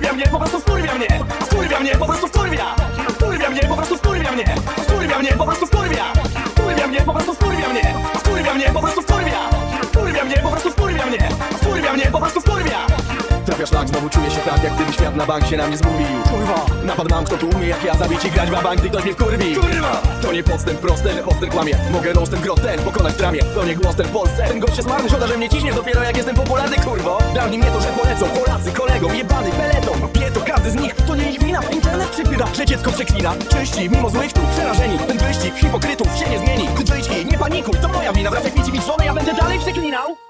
Wkurwia mnie, po prostu wkurwia mnie. Wkurwia mnie, po prostu wkurwia. Wkurwia mnie, po prostu wkurwia mnie. Wkurwia mnie, po prostu wkurwia. Wkurwia mnie, po prostu wkurwia mnie. Wkurwia mnie, po prostu wkurwia. Wkurwia mnie, po prostu wkurwia mnie. Wkurwia mnie, po prostu wkurwia. Trafia szlak, znowu czuję się tak, jak gdyby świat na bank się na mnie zmówił Kurwa. Napad mam, kto tu umie jak ja zabić i grać w bank, gdy ktoś mnie wkurwi. Kurwa. To nie podstęp prosty, ale hostel kłamie. Mogę roastem grot ten pokonać w tramie. To nie głos ten w Polsce. Ten gość jest marny, szkoda, że mnie ciśnie. Dopiero jak jestem popularny, kurwo. Dawniej mnie to, że polecą. Polacy, kolegom, jebany peleton przypyta, że dziecko przeklina. Czyści, mimo złych tu przerażeni. Ten wyścig hipokrytów się nie zmieni. Ty wyjdź i nie panikuj, to moja wina. Wracaj pić i żonę, ja będę dalej przeklinał